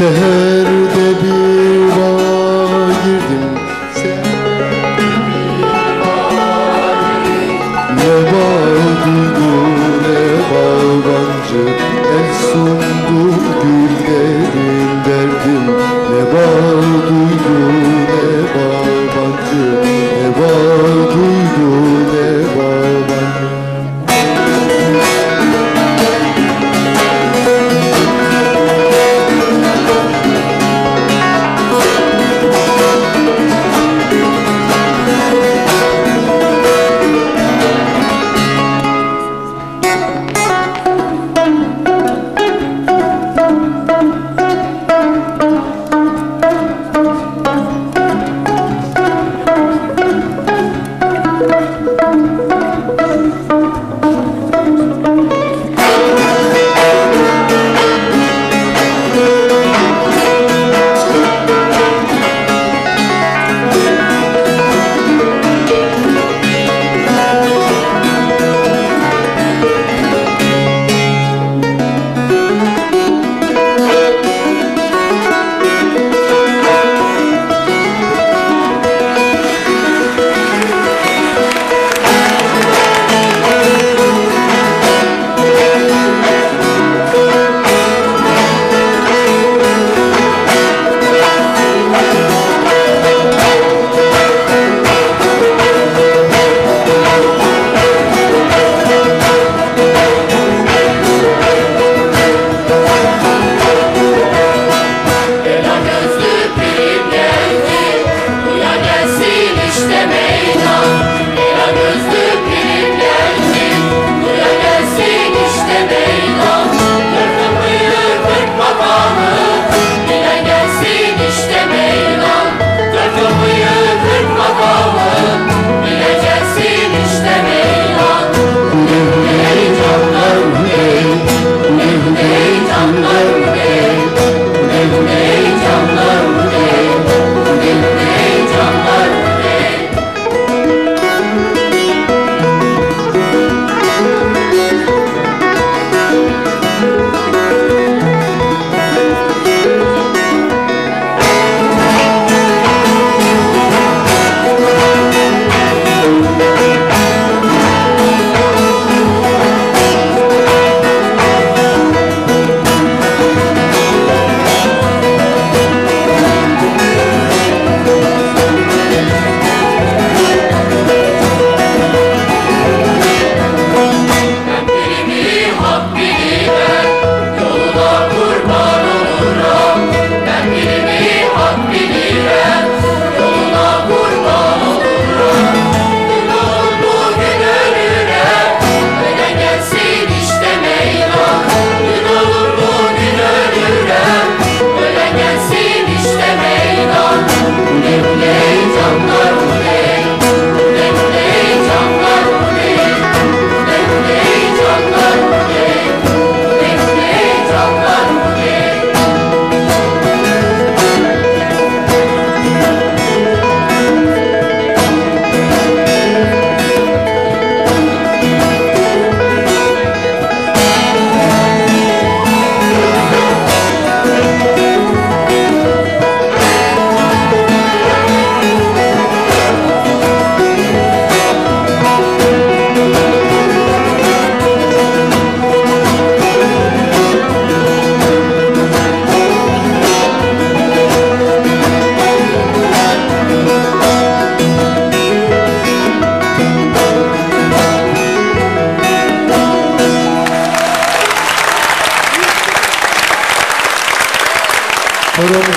Seherde bir bağa girdim. Seherde bir bağa girdim. Ne bağa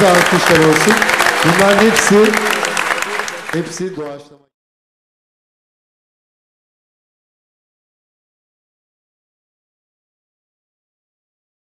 alkışlar olsun. Bunların hepsi hepsi doğaçlama.